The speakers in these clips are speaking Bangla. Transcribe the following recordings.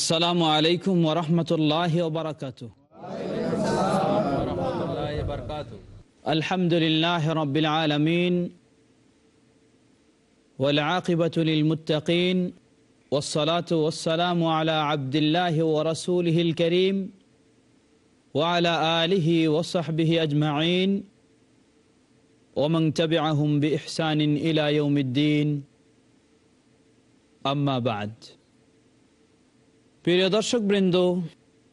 السلام عليكم ورحمة الله وبركاته. ورحمة الله وبركاته الحمد لله رب العالمين والعاقبة للمتقين والصلاة والسلام على عبد الله ورسوله الكريم وعلى آله وصحبه أجمعين ومن تبعهم بإحسان إلى يوم الدين. أما بعد. প্রিয় দর্শক বৃন্দ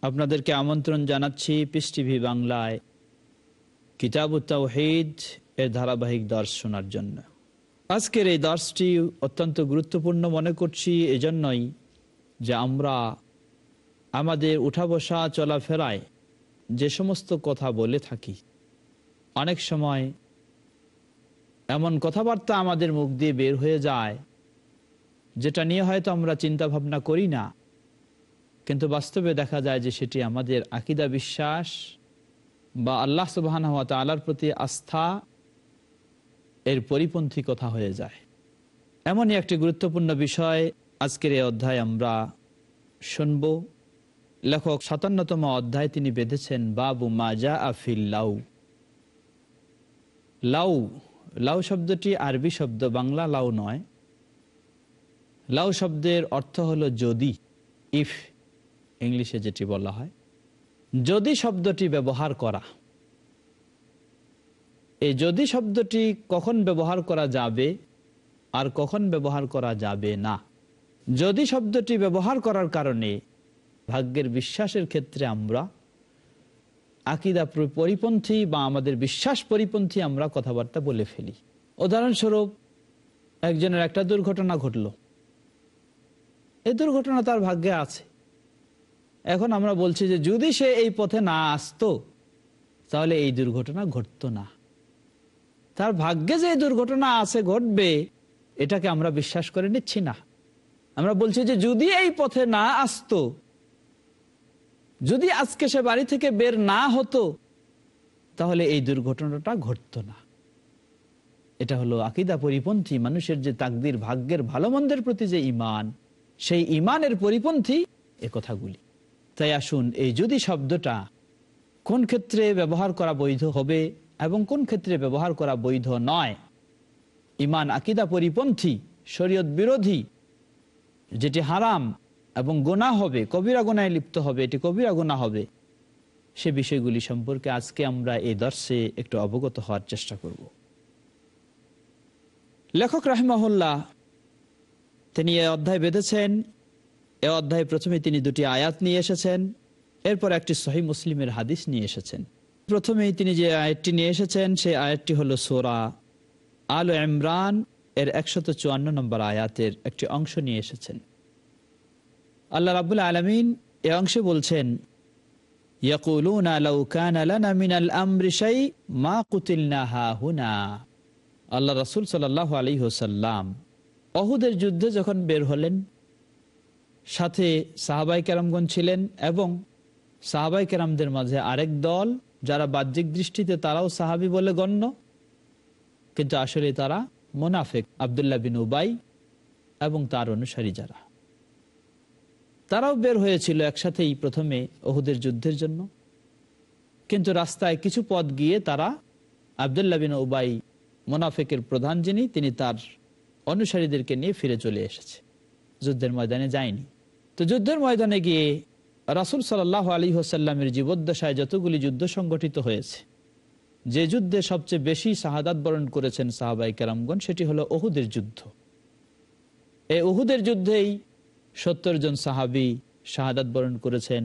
আপনাদেরকে আমন্ত্রণ জানাচ্ছি পিস টিভি বাংলায়। কিতাব তাওহিদ এর ধারাবাহিক দর্শ শোনার জন্য। আজকের এই দর্শটি অত্যন্ত গুরুত্বপূর্ণ মনে করছি এজন্যই যে আমরা আমাদের উঠা বসা চলাফেরায় যে সমস্ত কথা বলে থাকি, অনেক সময় এমন কথাবার্তা আমাদের মুখ দিয়ে বের হয়ে যায়, যেটা নিয়ে হয়তো আমরা চিন্তা ভাবনা করি না। কিন্তু বাস্তবে দেখা যায় যে সেটি আমাদের আকিদা বিশ্বাস বা আল্লাহ সুবাহ আলার প্রতি আস্থা এর পরিপন্থী কথা হয়ে যায়। এমনই একটি গুরুত্বপূর্ণ বিষয় আজকের এই অধ্যায় আমরা শুনব। লেখক সাতান্নতম অধ্যায় তিনি বেঁধেছেন, বাবু মাজা আফিল লাউ। লাউ লাউ শব্দটি আরবি শব্দ, বাংলা লাউ নয়। লাউ শব্দের অর্থ হলো যদি ইফ ইংলিশে যেটি বলা হয়, যদি শব্দটি ব্যবহার করা, এই যদি শব্দটি কখন ব্যবহার করা যাবে আর কখন ব্যবহার করা যাবে না, যদি শব্দটি ব্যবহার করার কারণে ভাগ্যের বিশ্বাসের ক্ষেত্রে আমরা, আকিদা পরিপন্থী বা আমাদের বিশ্বাস পরিপন্থী আমরা কথাবার্তা বলে ফেলি। উদাহরণস্বরূপ, একজনের একটা দুর্ঘটনা ঘটল। এই দুর্ঘটনা তার ভাগ্যে আছে। এখন আমরা বলছি যে যদি সে এই পথে না আসতো, তাহলে এই দুর্ঘটনা ঘটতো না। তার ভাগ্যে যে দুর্ঘটনা আছে, ঘটবে, এটাকে আমরা বিশ্বাস করে নিচ্ছি না। আমরা বলছি যে যদি এই পথে না আসতো, যদি আজকে সে বাড়ি থেকে বের না হতো, তাহলে এই দুর্ঘটনাটা ঘটতো না। এটা হলো আকিদা পরিপন্থী মানুষের যে তাকদির, ভাগ্যের ভালো প্রতি যে ইমান সেই ইমানের পরিপন্থী এ কথাগুলি। তাই আসুন, এই যদি শব্দটা কোন ক্ষেত্রে ব্যবহার করা বৈধ হবে এবং কোন ক্ষেত্রে ব্যবহার করা বৈধ নয়? ইমান আকিদা পরিপন্থী, শরীয়ত বিরোধী, যেটি হারাম এবং গোনা হবে, কবিরা গোনায় লিপ্ত হবে, এটি কবিরা গোনা হবে, সে বিষয়গুলি সম্পর্কে আজকে আমরা এই দর্শে একটু অবগত হওয়ার চেষ্টা করব। লেখক রাহমাহুল্লাহ তিনি এ অধ্যায় বেঁধেছেন এ অধ্যায়ে প্রথমে তিনি দুটি আয়াত নিয়ে এসেছেন, এরপর একটি সহি মুসলিমের হাদিস নিয়ে এসেছেন। প্রথমেই তিনি যে আয়াতটি নিয়ে এসেছেন, সেই আয়াতটি হলো সোরা আল ইমরান, এর একশত চুয়ান্ন নম্বর আয়াতের একটি অংশ নিয়ে এসেছেন। আল্লাহ রাবুল আলমিন এ অংশে বলছেন আল্লাহ রাসুল সাল আলী হোসাল্লাম অহুদের যুদ্ধে যখন বের হলেন সাথে সাহাবাই কেরামগণ ছিলেন এবং সাহাবাই কেরামদের মাঝে আরেক দল, যারা বাহ্যিক দৃষ্টিতে তারাও সাহাবি বলে গণ্য, কিন্তু আসলে তারা মোনাফেক, আবদুল্লাহ বিন উবাই এবং তার অনুসারী যারা। তারাও বের হয়েছিল একসাথেই প্রথমে ওহুদের যুদ্ধের জন্য। কিন্তু রাস্তায় কিছু পথ গিয়ে তারা আবদুল্লাহ বিন উবাই মোনাফেকের প্রধান যিনি, তিনি তার অনুসারীদেরকে নিয়ে ফিরে চলে এসেছে। যুদ্ধের ময়দানে যায়নি। তো যুদ্ধের ময়দানে গিয়ে রাসুল সাল্লাহ আলী হোসাল্লামের জীবদ্দশায় যতগুলি যুদ্ধ সংগঠিত হয়েছে, যে যুদ্ধে সবচেয়ে বেশি শাহাদাত বরণ করেছেন সাহাবাই কেরামগণ, সেটি হলো ওহুদের যুদ্ধ। এই ওহুদের যুদ্ধেই সত্তর জন সাহাবি শাহাদাত বরণ করেছেন,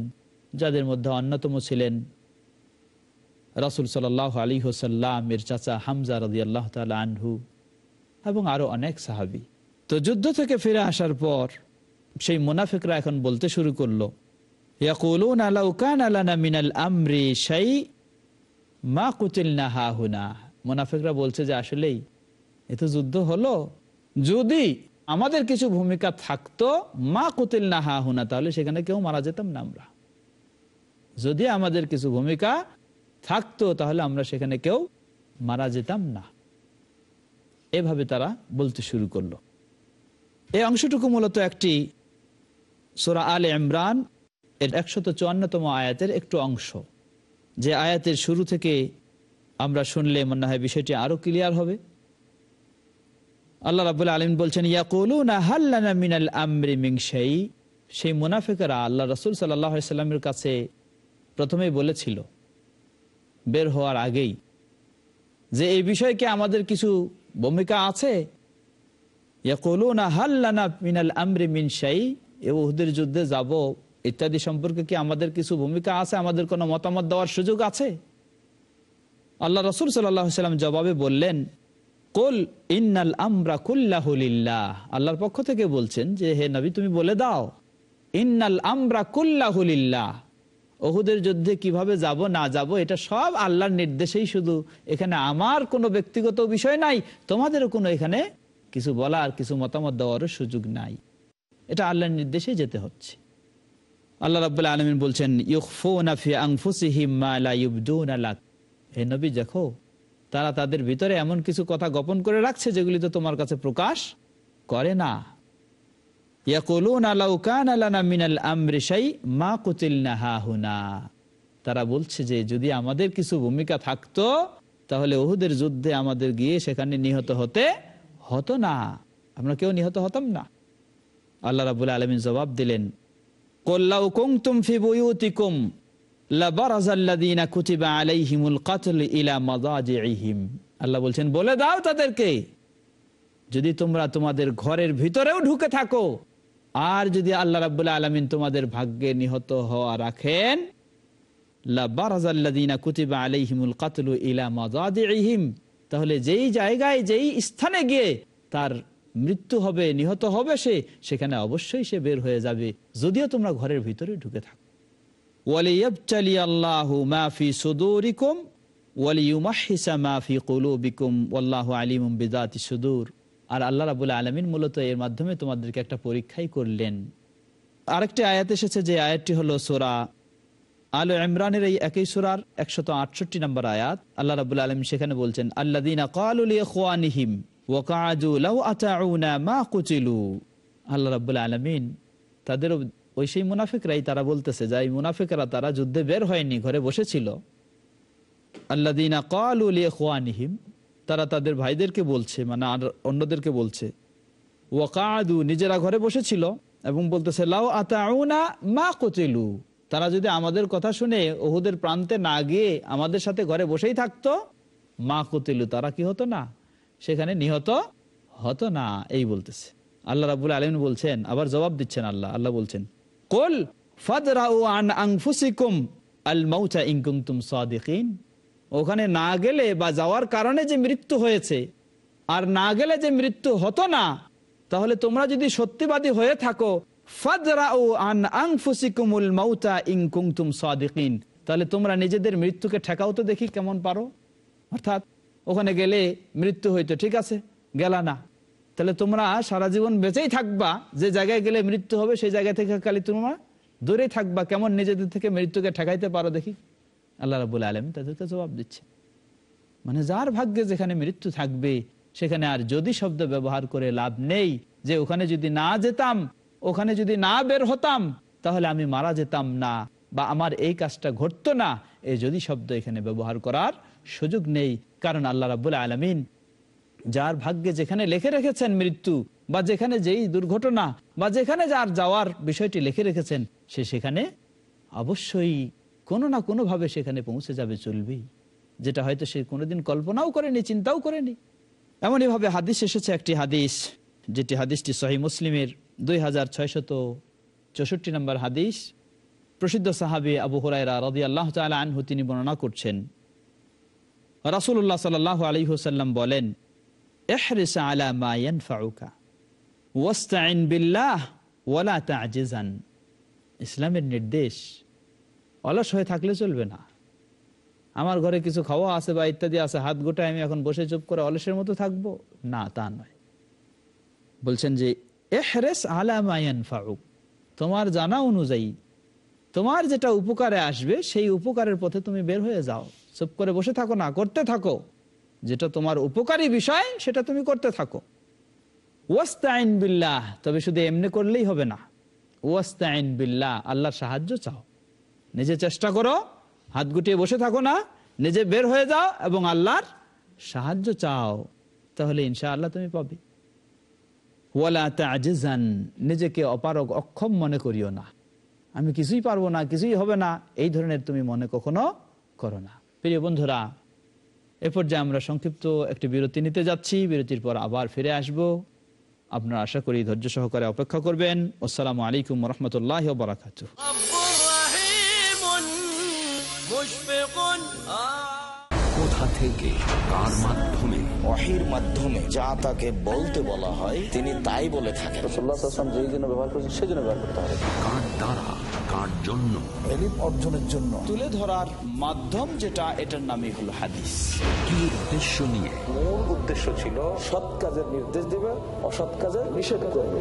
যাদের মধ্যে অন্যতম ছিলেন রাসুল সাল্লাহ আলী হোসাল্লামের চাচা হামজা রদি আল্লাহ তালা আনহু এবং আরও অনেক সাহাবি। তো যুদ্ধ থেকে ফিরে আসার পর সেই মুনাফিকরা এখন বলতে শুরু করল, ইয়াকুলুন মিনাল মা কুতিল না মুনাফিকরা বলছে যে, আসলেই এ তো যুদ্ধ হলো। যদি আমাদের কিছু ভূমিকা থাকতো মা কুতিল না হা হুনা তাহলে সেখানে কেউ মারা যেতাম না আমরা। যদি আমাদের কিছু ভূমিকা থাকতো, তাহলে আমরা সেখানে কেউ মারা যেতাম না। এভাবে তারা বলতে শুরু করল। এই অংশটুকু মূলত একটি সোরা আলে ইমরান এর একশত চুয়ান্নতম আয়াতের একটু অংশ। যে আয়াতের শুরু থেকে আমরা শুনলে মনে হয় বিষয়টি আরও ক্লিয়ার হবে। আল্লাহ রাবুল আলম বলছেন, ইয়াকুলুনা হাল্লানা মিনাল সেই মুনাফিকেরা আল্লাহ রসুল সাল্লামের কাছে প্রথমেই বলেছিল, বের হওয়ার আগেই যে এই বিষয়ে কি আমাদের কিছু ভূমিকা আছে, ইয়াকুলুনা হাল্লানা মিনাল আমরি মিনসাই এ উহুদের যুদ্ধে যাব, ইত্যাদি সম্পর্কে কি আমাদের কিছু ভূমিকা আছে? আমাদের কোনো মতামত দেওয়ার সুযোগ আছে? আল্লাহ রসুল সাল্লাম জবাবে বললেন, কুল ইন্নাল আমরা কুল্লাহুলিল্লাহ আল্লাহর পক্ষ থেকে বলছেন যে, হে নবী, তুমি বলে দাও, ইন্নাল আমরা কুল্লাহুলিল্লাহ ওহুদের যুদ্ধে কীভাবে যাব, না যাব, এটা সব আল্লাহর নির্দেশেই শুধু। এখানে আমার কোনো ব্যক্তিগত বিষয় নাই, তোমাদেরও কোনো এখানে কিছু বলার, কিছু মতামত দেওয়ারও সুযোগ নাই। এটা আল্লাহর নির্দেশে যেতে হচ্ছে। আল্লাহ রাবুল্লাহ আলমিন বলছেন হে নবী, দেখো, তারা তাদের ভিতরে এমন কিছু কথা গোপন করে রাখছে যেগুলি তো তোমার কাছে প্রকাশ করে না। তারা বলছে যে, যদি আমাদের কিছু ভূমিকা থাকতো, তাহলে ওহুদের যুদ্ধে আমাদের গিয়ে সেখানে নিহত হতে হতো না। আমরা কেউ নিহত হতাম না। আল্লাহ রাবুল আলমিন জবাব দিলেন কল্লাউ কুমতুম ফি বুয়ুতিকুম আল্লাহ বলছেন, বলে দাও তাদেরকে, যদি তোমরা তোমাদের ঘরের ভিতরেও ঢুকে থাকো, আর যদি আল্লাহ রাব্বুল আলামিন তোমাদের ভাগ্যে নিহত হওয়া রাখেন তাহলে যেই জায়গায়, যেই স্থানে গিয়ে তার মৃত্যু হবে, নিহত হবে সে, সেখানে অবশ্যই সে বের হয়ে যাবে। যদিও তোমরা ঘরের ভিতরে ঢুকে থাকো। আর আল্লাহ রাবুল আলমিন মূলত এর মাধ্যমে তোমাদেরকে একটা পরীক্ষাই করলেন। আরেকটি আয়াত এসেছে যে আয়াতটি হলো সোরা আলো ইমরানের এই একই সুরার একশত আটষট্টি নম্বর আয়াত। আল্লাহ রাবুল আলম সেখানে বলছেন আল্লাহ দিনা কালিম আল্লাহ রাবুল আলমিন তাদের ওই সেই মুনাফিকরাই তারা বলতেছে, যে মুনাফিকরা তারা যুদ্ধে বের হয়নি, ঘরে বসেছিল। আল্লাদিনা কালিম তারা তাদের ভাইদেরকে বলছে মানে আর অন্যদেরকে বলছে ওয়াকাদু নিজেরা ঘরে বসেছিল এবং বলতেছে লাউ আতাউনা মা কচিলু তারা যদি আমাদের কথা শুনে ওহুদের প্রান্তে না গিয়ে আমাদের সাথে ঘরে বসেই থাকতো, মা কতিলু, তারা কি হতো না? সেখানে নিহত হতো না, এই বলতেছে। আল্লাহ রাবুল আলম বলছেন, আবার জবাব দিচ্ছেন আল্লাহ আল্লাহ বলছেন, কোল ওখানে না গেলে বা যাওয়ার কারণে যে মৃত্যু হয়েছে, আর না গেলে যে মৃত্যু হতো না, তাহলে তোমরা যদি সত্যিবাদী হয়ে থাকো তাহলে তোমরা নিজেদের মৃত্যুকে ঠেকাও তো দেখি কেমন পারো। অর্থাৎ ওখানে গেলে মৃত্যু হইতো, ঠিক আছে? গেলা না। তাহলে তোমরা সারা জীবন বেঁচেই থাকবা, যে জায়গায় গেলে মৃত্যু হবে, সেই জায়গা থেকে খালি তোমরা দূরে থাকবা, কেমন নিজেদের থেকে মৃত্যুকে ঠেকাইতে পারো দেখি। আল্লাহ রাবুল আলম তাদেরকে জবাব দিচ্ছে। মানে যার ভাগ্যে যেখানে মৃত্যু থাকবে, সেখানে আর যদি শব্দ ব্যবহার করে লাভ নেই, যে ওখানে যদি না যেতাম, ওখানে যদি না বের হতাম, তাহলে আমি মারা যেতাম না, বা আমার এই কাজটা ঘটতো না, এই যদি শব্দ এখানে ব্যবহার করার সুযোগ নেই, কারণ আল্লাহ রাবুল আলমিন যার ভাগ্যে যেখানে লিখে রেখেছেন মৃত্যু, বা যেখানে যেই দুর্ঘটনা, বা যেখানে যার যাওয়ার বিষয়টি লিখে রেখেছেন, সে সেখানে অবশ্যই কোনো না কোনো ভাবে সেখানে পৌঁছে যাবে, চলবেই। যেটা হয়তো সে কোনোদিন কল্পনাও করেনি, চিন্তাও করেনি। এমনই ভাবে হাদিস এসেছে একটি হাদিস, যেটি হাদিসটি সহি মুসলিমের দুই হাজার ছয়শত চৌষট্টি নম্বর হাদিস। প্রসিদ্ধ সাহাবি আবু হরাইরা রদি আল্লাহ আনহু তিনি বর্ণনা করছেন রাসুল্লাহ সাল আলী হুসাল্লাম বলেন বিল্লাহ ইসলামের নির্দেশ, অলস হয়ে থাকলে চলবে না। আমার ঘরে কিছু খাওয়া আছে বা ইত্যাদি আছে, হাত গোটায় আমি এখন বসে চুপ করে অলসের মতো থাকব? না, তা নয়। বলছেন যে এহরেস আলা ফাউক তোমার জানা অনুযায়ী, তোমার যেটা উপকারে আসবে, সেই উপকারের পথে তুমি বের হয়ে যাও। চুপ করে বসে থাকো না, করতে থাকো। যেটা তোমার উপকারী বিষয়, সেটা তুমি করতে থাকো। ওয়াস্তাইন বিল্লাহ, তবে শুধু এমনি করলেই হবে না। ওয়াস্তাইন বিল্লাহ, আল্লাহর সাহায্য চাও। নিজে চেষ্টা করো, হাত গুটিয়ে বসে থাকো না, নিজে বের হয়ে যাও এবং আল্লাহর সাহায্য চাও। তাহলে ইনশা আল্লাহ তুমি পাবে। নিজেকে অপারগ অক্ষম মনে করিও না। আমি কিছুই পারব না, কিছুই হবে না, এই ধরনের তুমি মনে কখনো করো না। প্রিয় বন্ধুরা এ পর্যায়ে আমরা সংক্ষিপ্ত একটি বিরতি নিতে যাচ্ছি। বিরতির পর আবার ফিরে আসব। আপনারা আশা করি ধৈর্য সহকারে অপেক্ষা করবেন। আসসালামু আলাইকুম রহমতুল্লাহ বারাকাত কোথা থেকে মাধ্যমে মাধ্যমে যা তাকে বলতে বলা হয় তিনি তাই বলে থাকেন। ব্যবহার করেছেন ব্যবহার দ্বারা? কার জন্য। অর্জনের জন্য। তুলে ধরার মাধ্যম যেটা এটার নামই হলো হাদিস। কি উদ্দেশ্য নিয়ে? মূল উদ্দেশ্য ছিল সৎ কাজের নির্দেশ দেবে অসৎ কাজের নিষেধ করবে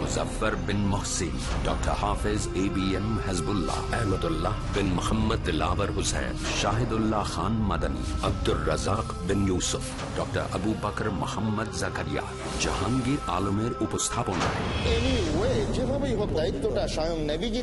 Muzaffar bin Mohsin doctor Hafez A B M Hizbullah Ahmadullah bin Mohammad Dilawar Hossain Shahidullah Khan Madani Abdur Razzak bin Yusuf doctor Abu Bakar Mohammad Zakaria Jahangir আলমের উপস্থাপনায়। Anyway, যেভাবেই হোক দায়িত্বটা স্বয়ং নেভিজি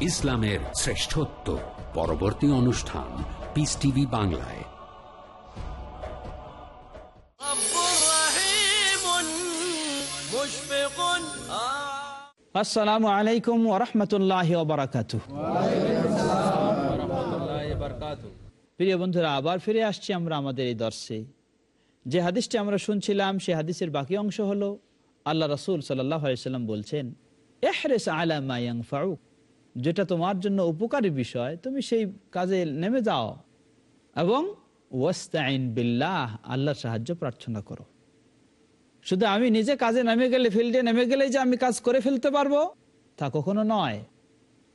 ইসলামের শ্রেষ্ঠত্ব। পরবর্তী অনুষ্ঠান পিস টিভি বাংলায়। আসসালামু আলাইকুম ওরহমতুল্লাহ প্রিয় বন্ধুরা, আবার ফিরে আসছি আমরা আমাদের এই দর্শে। যে হাদিসটি আমরা শুনছিলাম, সে হাদিসের বাকি অংশ হলো, আল্লাহ রসুল সাল্লাম বলছেন এহরেস আলা ফারুক যেটা তোমার জন্য উপকারী বিষয়, তুমি সেই কাজে নেমে যাও। এবং ওয়াস্তাইন বিল্লাহ, আল্লাহর সাহায্য প্রার্থনা করো। শুধু আমি নিজে কাজে নেমে গেলে, ফিল্ডে নেমে গেলে যে আমি কাজ করে ফেলতে পারব, তা কখনো নয়।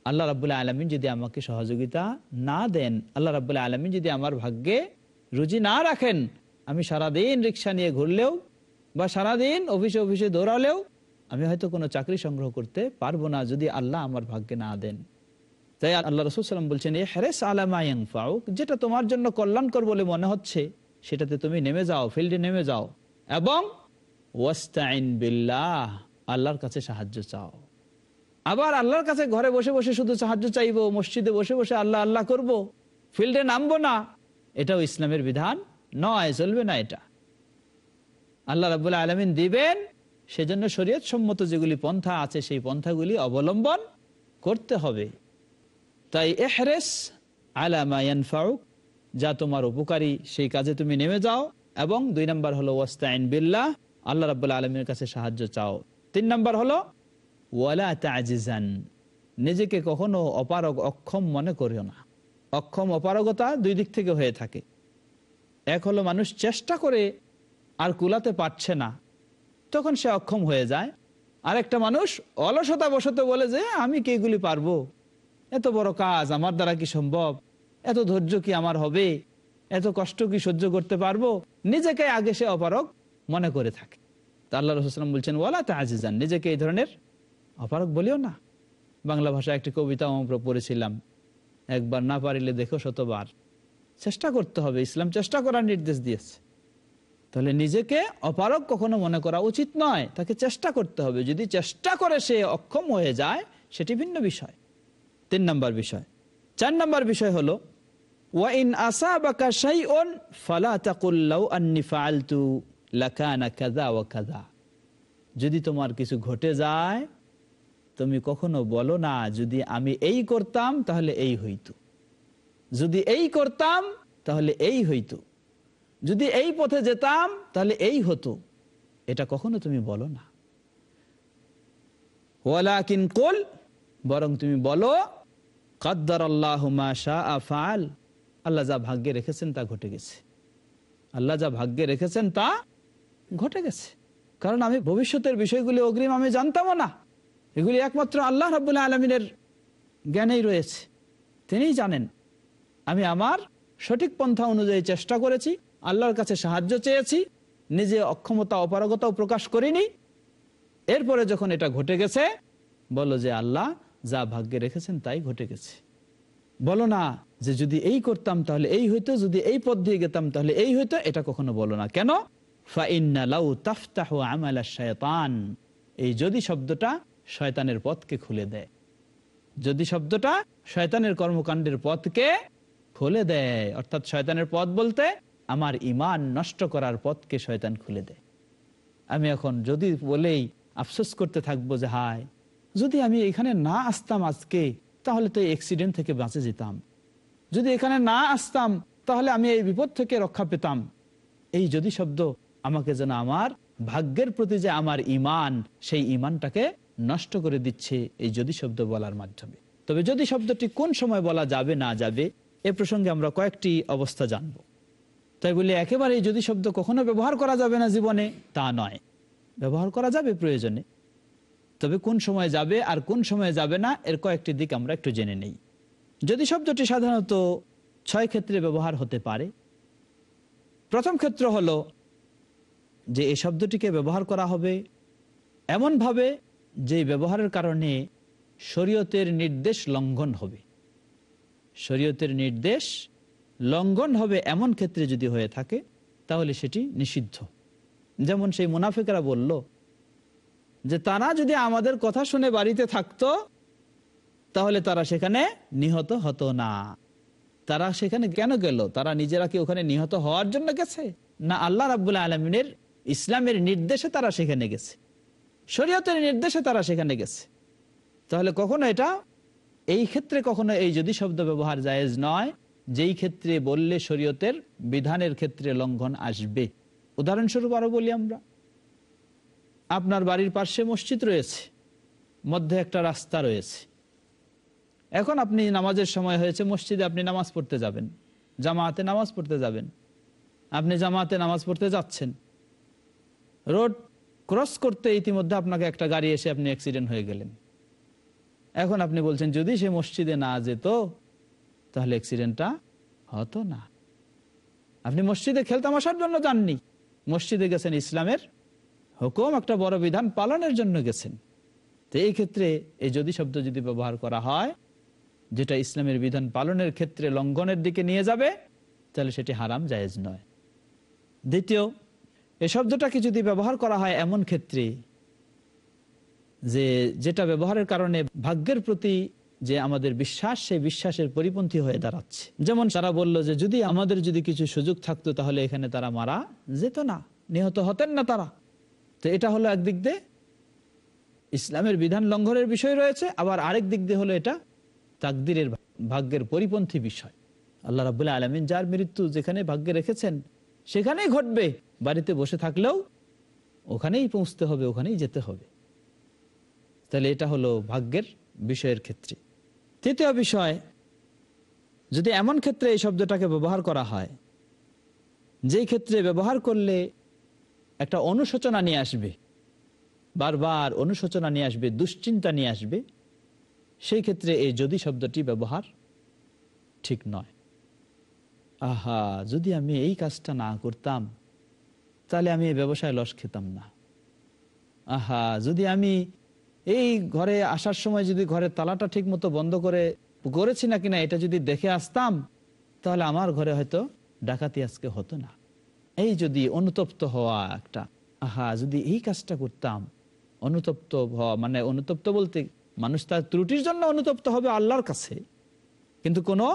আল্লাহ রাবুল্লাহ আলমিন যদি আমাকে সহযোগিতা না দেন, আল্লাহ রাবুল্লাহ আলমিন যদি আমার ভাগ্যে রুজি না রাখেন, আমি সারাদিন রিক্সা নিয়ে ঘুরলেও বা সারাদিন অফিসে অফিসে দৌড়ালেও আমি হয়তো কোনো চাকরি সংগ্রহ করতে পারব না যদি আল্লাহ আমার ভাগ্যে না দেন। তাই আল্লাহ রসুল সাল্লাম বলছেন, এ হ্যারেস আলামায়াং ফাউক যেটা তোমার জন্য কল্যাণকর বলে মনে হচ্ছে, সেটাতে তুমি নেমে যাও, ফিল্ডে নেমে যাও এবং ওয়াস্তাইন বিল্লাহ, আল্লাহর কাছে সাহায্য চাও। আবার আল্লাহর কাছে ঘরে বসে বসে শুধু সাহায্য চাইব, মসজিদে বসে বসে আল্লাহ আল্লাহ করব। ফিল্ডে নামবো না। এটাও ইসলামের বিধান নয়, চলবে না এটা। আল্লাহ রাবুল্লাহ আলমিন দিবেন সেজন্য শরীয়ত সম্মত যেগুলি পন্থা আছে, সেই পন্থাগুলি অবলম্বন করতে হবে। তাই এহরেস আলামায়ান ফাউক যা তোমার উপকারী, সেই কাজে তুমি নেমে যাও। এবং দুই নম্বর হলো ওয়াস্তাইন বিল্লাহ, আল্লাহ রাবুল্লাহ আলমীর কাছে সাহায্য চাও। তিন নম্বর হলো, ওয়ালা তাজিজান, নিজেকে কখনো অপারগ, অক্ষম মনে করিও না। অক্ষম অপারগতা দুই দিক থেকে হয়ে থাকে। এক হলো, মানুষ চেষ্টা করে আর কুলাতে পারছে না। তখন সে অক্ষম হয়ে যায়। আর একটা মানুষ অলসতা বসতে বলে যে, আমি কি এগুলি পারব? এত বড় কাজ আমার দ্বারা কি সম্ভব? এত ধৈর্য কি আমার হবে? এত কষ্ট কি সহ্য করতে পারব? নিজেকে আগে সে অপারক মনে করে থাকে। তা আল্লাহ রসুলাম বলছেন তা আজিজান নিজেকে এই ধরনের অপারক বলিও না। বাংলা ভাষায় একটি কবিতা আমরা পড়েছিলাম, একবার না পারিলে দেখো শতবার। চেষ্টা করতে হবে, ইসলাম চেষ্টা করার নির্দেশ দিয়েছে। তাহলে নিজেকে অপারক কখনো মনে করা উচিত নয়। তাকে চেষ্টা করতে হবে। যদি চেষ্টা করে সে অক্ষম হয়ে যায়, সেটি ভিন্ন বিষয়। তিন নম্বর বিষয়। চার নম্বর বিষয় হলো, ওয়াইন আসাবাকা শাইউন ফালা তাকুল্লাউ আন্নি ফাআলতু লাকানা কাযা ওয়া কাযা। যদি তোমার কিছু ঘটে যায়, তুমি কখনো বলো না, যদি আমি এই করতাম, তাহলে এই হইতো। যদি এই করতাম, তাহলে এই হইতো। যদি এই পথে যেতাম, তাহলে এই হতো। এটা কখনো তুমি বলো না। ওয়ালাকিন কুল, বরং তুমি বলো কাদ্দার আল্লাহ আফাল আল্লাহ যা ভাগ্যে রেখেছেন তা ঘটে গেছে। আল্লাহ যা ভাগ্যে রেখেছেন তা ঘটে গেছে। কারণ আমি ভবিষ্যতের বিষয়গুলি অগ্রিম আমি জানতামও না। এগুলি একমাত্র আল্লাহ রাবুল্লাহ আলমিনের জ্ঞানেই রয়েছে। তিনিই জানেন। আমি আমার সঠিক পন্থা অনুযায়ী চেষ্টা করেছি। আল্লাহর কাছে সাহায্য চেয়েছি, নিজে অক্ষমতা অপারগতাও প্রকাশ করিনি। এরপরে যখন এটা ঘটে গেছে বলো যে আল্লাহ যা ভাগ্যে রেখেছেন তাই ঘটে গেছে। বলো না যে যদি এই করতাম তাহলে এই হইতো, যদি এই পথ দিয়ে গেতাম তাহলে এই হইতো, এটা কখনো বলো না। কেন? এই যদি শব্দটা শয়তানের পথকে খুলে দেয়। যদি শব্দটা শয়তানের কর্মকাণ্ডের পথকে খুলে দেয়, অর্থাৎ শয়তানের পথ বলতে আমার ইমান নষ্ট করার পথকে শয়তান খুলে দেয়। আমি এখন যদি বলেই আফসোস করতে থাকব যে হায়, যদি আমি এখানে না আসতাম আজকে, তাহলে তো এই অ্যাক্সিডেন্ট থেকে বাঁচে যেতাম। যদি এখানে না আসতাম, তাহলে আমি এই বিপদ থেকে রক্ষা পেতাম। এই যদি শব্দ আমাকে যেন আমার ভাগ্যের প্রতি যে আমার ইমান সেই ইমানটাকে নষ্ট করে দিচ্ছে, এই যদি শব্দ বলার মাধ্যমে। তবে যদি শব্দটি কোন সময় বলা যাবে, না যাবে, এ প্রসঙ্গে আমরা কয়েকটি অবস্থা জানব। তাই বলে একেবারে যদি শব্দ কখনো ব্যবহার করা যাবে না জীবনে, তা নয়। ব্যবহার করা যাবে প্রয়োজনে। তবে কোন সময় যাবে আর কোন সময় যাবে না, এর কয়েকটি দিক আমরা একটু জেনে নেই। যদি শব্দটি সাধারণত ছয় ক্ষেত্রে ব্যবহার হতে পারে, প্রথম ক্ষেত্র হলো যে এই শব্দটিকে ব্যবহার করা হবে এমনভাবে যে ব্যবহারের কারণে শরীয়তের নির্দেশ লঙ্ঘন হবে। শরীয়তের নির্দেশ লঙ্ঘন হবে এমন ক্ষেত্রে যদি হয়ে থাকে, তাহলে সেটি নিষিদ্ধ। যেমন সেই মুনাফিকরা বলল যে, তারা যদি আমাদের কথা শুনে বাড়িতে থাকতো, তাহলে তারা সেখানে নিহত হতো না। তারা সেখানে কেন গেল? তারা নিজেরা কি ওখানে নিহত হওয়ার জন্য গেছে? না আল্লাহ রাবুল্লাহ আলমিনের ইসলামের নির্দেশে তারা সেখানে গেছে? শরীয়তের নির্দেশে তারা সেখানে গেছে? তাহলে কখনো এটা, এই ক্ষেত্রে কখনো এই যদি শব্দ ব্যবহার জায়েজ নয় যেই ক্ষেত্রে বললে শরীয়তের, বিধানের ক্ষেত্রে লঙ্ঘন আসবে। উদাহরণস্বরূপ আরও বলি আমরা। আপনার বাড়ির পাশে মসজিদ রয়েছে, মধ্যে একটা রাস্তা রয়েছে। এখন আপনি নামাজের সময় হয়েছে, মসজিদে আপনি নামাজ পড়তে যাবেন জামাতে নামাজ পড়তে যাবেন। আপনি জামাতে নামাজ পড়তে যাচ্ছেন। রোড ক্রস করতে ইতিমধ্যে আপনাকে একটা গাড়ি এসে আপনি অ্যাক্সিডেন্ট হয়ে গেলেন। এখন আপনি বলছেন, যদি সে মসজিদে না যেত তাহলে অ্যাক্সিডেন্টটা হতো না। আপনি মসজিদে খেলতামাশার জন্য যাননি। মসজিদে গেছেন ইসলামের হুকুম, একটা বড় বিধান পালনের জন্য গেছেন। তো এই ক্ষেত্রে এই যদি শব্দ যদি ব্যবহার করা হয়, যেটা ইসলামের বিধান পালনের ক্ষেত্রে লঙ্ঘনের দিকে নিয়ে যাবে, তাহলে সেটি হারাম, জায়েজ নয়। দ্বিতীয় এ শব্দটাকে যদি ব্যবহার করা হয় এমন ক্ষেত্রে যে যেটা ব্যবহারের কারণে ভাগ্যের প্রতি যে আমাদের বিশ্বাস, সেই বিশ্বাসের পরিপন্থী হয়ে দাঁড়াচ্ছে। যেমন তারা বলল যে, যদি আমাদের যদি কিছু সুযোগ থাকতো, তাহলে এখানে তারা মারা যেত না। নিহত হতেন না তারা। তো এটা হলো একদিক দিয়ে ইসলামের বিধান লঙ্ঘনের বিষয় রয়েছে। আবার আরেক দিক দিয়ে হলো এটা তাকদিরের ভাগ্যের পরিপন্থী বিষয়। আল্লাহ রাবুল্লাহ আলমিন যার মৃত্যু যেখানে ভাগ্যে রেখেছেন, সেখানেই ঘটবে। বাড়িতে বসে থাকলেও ওখানেই পৌঁছতে হবে, ওখানেই যেতে হবে। তাহলে এটা হলো ভাগ্যের বিষয়ের ক্ষেত্রে। তৃতীয় বিষয়, যদি এমন ক্ষেত্রে এই শব্দটাকে ব্যবহার করা হয়, যেই ক্ষেত্রে ব্যবহার করলে একটা অনুশোচনা নিয়ে আসবে, বারবার অনুশোচনা নিয়ে আসবে, দুশ্চিন্তা নিয়ে আসবে, সেই ক্ষেত্রে এই যদি শব্দটি ব্যবহার ঠিক নয়। আহা, যদি আমি এই কাজটা না করতাম, তাহলে আমি এই ব্যবসায় লস খেতাম না। আহা, যদি আমি এই ঘরে আসার সময় যদি ঘরের তালাটা ঠিক মতো বন্ধ করে করেছি না কিনা এটা যদি দেখে আসতাম, তাহলে আমার ঘরে হয়তো ডাকাতি আজকে হতো না। এই যদি অনুতপ্ত হওয়া একটা, আহা, যদি এই কাজটা করতাম, অনুতপ্ত হওয়া মানে অনুতপ্ত বলতে মানুষ তার ত্রুটির জন্য অনুতপ্ত হবে আল্লাহর কাছে। কিন্তু কোনো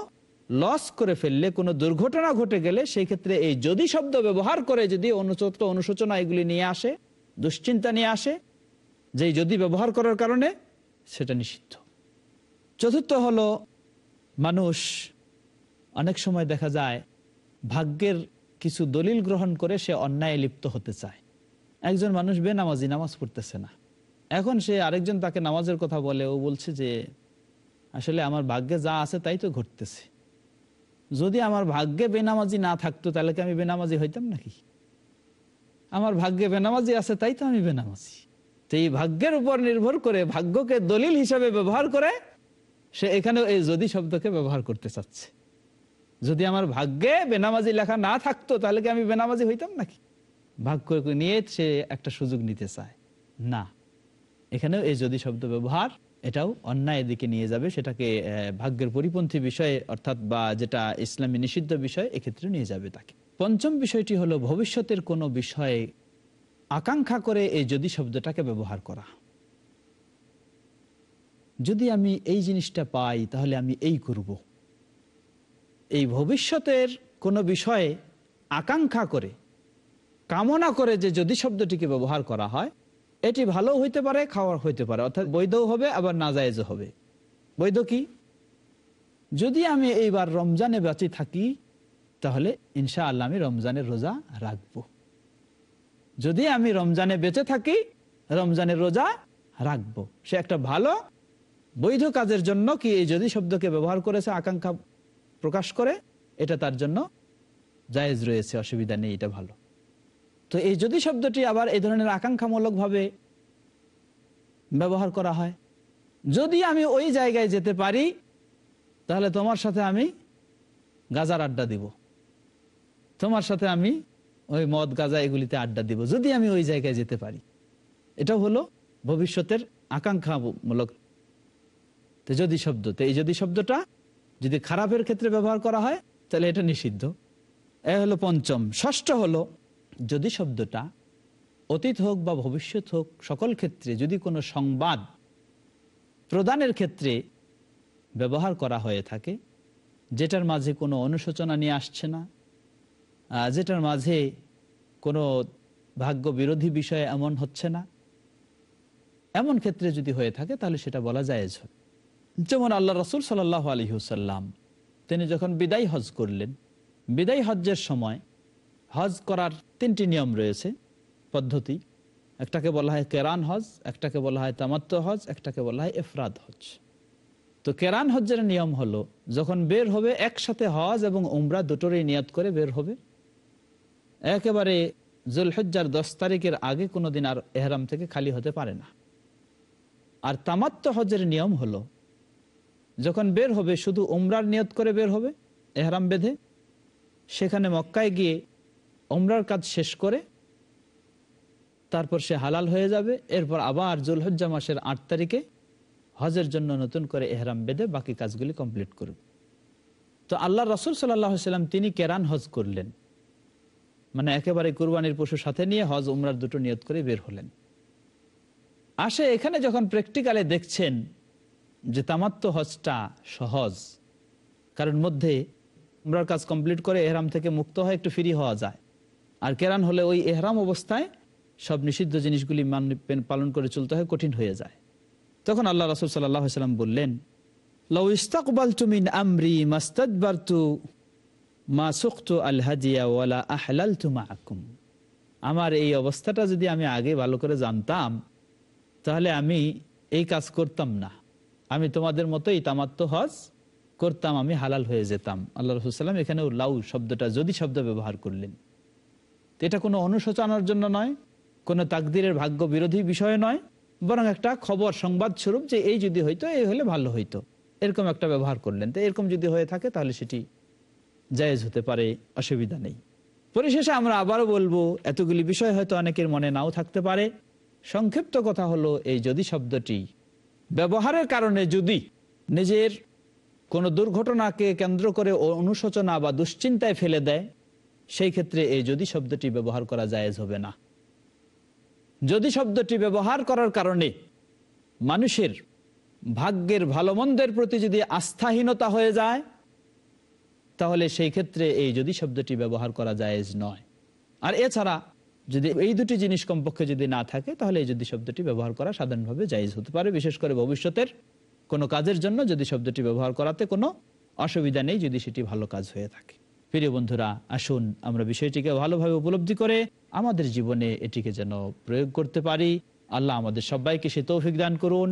লস করে ফেললে, কোনো দুর্ঘটনা ঘটে গেলে, সেই ক্ষেত্রে এই যদি শব্দ ব্যবহার করে যদি অনুতপ্ত অনুশোচনা এগুলি নিয়ে আসে, দুশ্চিন্তা নিয়ে আসে যে যদি ব্যবহার করার কারণে সেটা নিষিদ্ধ। চতুর্থ হলো, মানুষ অনেক সময় দেখা যায়, ভাগ্যের কিছু দলিল গ্রহণ করে সে অন্যায় লিপ্ত হতে চায়। একজন মানুষ বেনামাজি, নামাজ পড়তেছে না। এখন সে আরেকজন তাকে নামাজের কথা বলে, ও বলছে যে, আসলে আমার ভাগ্যে যা আছে তাই তো ঘটতেছে। যদি আমার ভাগ্যে বেনামাজি না থাকতো, তাহলে কি আমি বেনামাজি হইতাম নাকি? আমার ভাগ্যে বেনামাজি আছে তাই তো আমি বেনামাজি। তো এই ভাগ্যের উপর নির্ভর করে ভাগ্যকে দলিল হিসাবে ব্যবহার করে সে এখানেও এই যদি শব্দকে ব্যবহার করতে চাচ্ছে। যদি আমার ভাগ্যে বেনামাজি লেখা না থাকতো, তাহলে কি আমি বেনামাজি হইতাম নাকি? ভাগ্য নিয়ে সে একটা সুযোগ নিতে চায়। না। এখানেও এই যদি শব্দ ব্যবহার, এটাও অন্যায় দিকে নিয়ে যাবে, সেটাকে ভাগ্যের পরিপন্থী বিষয়ে, অর্থাৎ বা যেটা ইসলামী নিষিদ্ধ বিষয়, এক্ষেত্রে নিয়ে যাবে তাকে। পঞ্চম বিষয়টি হলো ভবিষ্যতের কোনো বিষয়ে আকাঙ্ক্ষা করে এই যদি শব্দটাকে ব্যবহার করা। যদি আমি এই জিনিসটা পাই, তাহলে আমি এই করব। এই ভবিষ্যতের কোনো বিষয়ে আকাঙ্ক্ষা করে, কামনা করে যে যদি শব্দটিকে ব্যবহার করা হয়, এটি ভালো হইতে পারে খাওয়ার হইতে পারে, অর্থাৎ বৈধও হবে, আবার নাজায়েজও হবে। বৈধ কি? যদি আমি এইবার রমজানে বাঁচি থাকি, তাহলে ইনশা আল্লাহ আমি রমজানের রোজা রাখব। যদি আমি রমজানে বেঁচে থাকি, রমজানের রোজা রাখব। সে একটা ভালো, বৈধ কাজের জন্য কি এই যদি শব্দকে ব্যবহার করেছে, আকাঙ্ক্ষা প্রকাশ করে, এটা তার জন্য জায়েজ রয়েছে, অসুবিধা নেই, এটা ভালো। তো এই যদি শব্দটি আবার এই ধরনের আকাঙ্ক্ষামূলক ভাবে ব্যবহার করা হয়, যদি আমি ওই জায়গায় যেতে পারি, তাহলে তোমার সাথে আমি গাজার আড্ডা দিব। তোমার সাথে আমি ওই মদ গাজা এগুলিতে আড্ডা দিব। যদি আমি ওই জায়গায় যেতে পারি। এটা হলো ভবিষ্যতের আকাঙ্ক্ষামূলক যদি শব্দ। তো এই যদি শব্দটা যদি খারাপের ক্ষেত্রে ব্যবহার করা হয়, তাহলে এটা নিষিদ্ধ। এ হলো পঞ্চম। ষষ্ঠ হলো যদি শব্দটা অতীত হোক বা ভবিষ্যৎ হোক, সকল ক্ষেত্রে যদি কোনো সংবাদ প্রদানের ক্ষেত্রে ব্যবহার করা হয়ে থাকে, যেটার মাঝে কোনো অনুশোচনা নিয়ে আসছে না যেটার মাঝে কোনো ভাগ্য বিরোধী বিষয় এমন হচ্ছে না। এমন ক্ষেত্রে যদি হয়ে থাকে, তাহলে সেটা বলা যায় যেমন আল্লাহ রসুল সাল্লাহ আলহিহসাল্লাম তিনি যখন বিদায় হজ করলেন, বিদায় হজ্জের সময় হজ করার তিনটি নিয়ম রয়েছে। পদ্ধতি, একটাকে বলা হয় কেরান হজ, একটাকে বলা হয় তামাত্ম হজ, একটাকে বলা হয় এফরাদ হজ। তো কেরান হজ্জের নিয়ম হলো, যখন বের হবে একসাথে হজ এবং উমরা দুটোরই নিয়ত করে বের হবে একেবারে জুলহজ্জার দশ তারিখের আগে কোনো দিন আর এহরাম থেকে খালি হতে পারে না। আর তামাত্ম হজের নিয়ম হলো, যখন বের হবে, শুধু উমরার নিয়ত করে বের হবে, এহরাম বেঁধে, সেখানে মক্কায় গিয়ে ওমরার কাজ শেষ করে, তারপর সে হালাল হয়ে যাবে, এরপর আবার জুলহজ্জা মাসের আট তারিখে হজের জন্য নতুন করে এহরাম বেঁধে বাকি কাজগুলি কমপ্লিট করবে। তো আল্লাহ রসুল সাল্লাহ সাল্লাম তিনি কেরান হজ করলেন। মানে একেবারে কুরবানির পশু সাথে নিয়ে হজ, উমরার দুটো নিয়ত করে বের হলেন। আসে এখানে যখন প্র্যাকটিক্যালে দেখছেন যে তামাত্ম হজটা সহজ, কারণ মধ্যে উমরার কাজ কমপ্লিট করে এহরাম থেকে মুক্ত হয়ে একটু ফ্রি হওয়া যায়। আর কেরান হলে ওই এহরাম অবস্থায় সব নিষিদ্ধ জিনিসগুলি মান- পালন করে চলতে হয়, কঠিন হয়ে যায়। তখন আল্লাহ রসুল সাল্লাম বললেন লও ইস্তাকবাল তুমিন আমরি মাস্তাদবারতু মা সুক্তু আল হাজিয়া ওয়ালা আহলাল তুমাকুম আমার এই অবস্থাটা যদি আমি আগে ভালো করে জানতাম, তাহলে আমি এই কাজ করতাম না। আমি তোমাদের মতোই তামাত্ম হজ করতাম, আমি হালাল হয়ে যেতাম। আল্লাহ রসুল্লাম এখানেও লাউ শব্দটা, যদি শব্দ ব্যবহার করলেন। এটা কোনো অনুশোচনার জন্য নয়, কোনো তাকদিরের ভাগ্য বিরোধী বিষয় নয়, বরং একটা খবর, সংবাদ স্বরূপ যে এই যদি হইতো, এই হলে ভালো হইতো। এরকম একটা ব্যবহার করলেন। তো এরকম যদি হয়ে থাকে, তাহলে সেটি জায়েজ হতে পারে, অসুবিধা নেই। পরিশেষে আমরা আবারও বলব, এতগুলি বিষয় হয়তো অনেকের মনে নাও থাকতে পারে। সংক্ষিপ্ত কথা হলো এই যদি শব্দটি, ব্যবহারের কারণে যদি নিজের কোনো দুর্ঘটনাকে কেন্দ্র করে অনুশোচনা বা দুশ্চিন্তায় ফেলে দেয়, সেই ক্ষেত্রে এই যদি শব্দটি ব্যবহার করা জায়েজ হবে না। যদি শব্দটি ব্যবহার করার কারণে মানুষের ভাগ্যের ভালো মন্দের প্রতি যদি আস্থাহীনতা হয়ে যায় তাহলে সেই ক্ষেত্রে এই যদি শব্দটি ব্যবহার করা জায়েজ নয়। আর এছাড়া যদি এই দুটি জিনিস কমপক্ষে যদি না থাকে, তাহলে এই যদি শব্দটি ব্যবহার করা সাধারণভাবে জায়েজ হতে পারে। বিশেষ করে ভবিষ্যতের কোনো কাজের জন্য যদি শব্দটি ব্যবহার করাতে কোনো অসুবিধা নেই, যদি সেটি ভালো কাজ হয়ে থাকে। প্রিয় বন্ধুরা, আসুন আমরা বিষয়টিকে ভালোভাবে উপলব্ধি করে আমাদের জীবনে এটিকে যেন প্রয়োগ করতে পারি। আল্লাহ আমাদের সবাইকে সে তৌফিক দান করুন।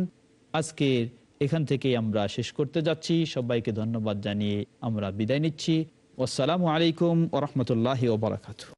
আজকের এখান থেকে আমরা শেষ করতে যাচ্ছি। সবাইকে ধন্যবাদ জানিয়ে আমরা বিদায় নিচ্ছি। আসসালামু আলাইকুম ওরহমতুল্লাহ ওবরাকাতু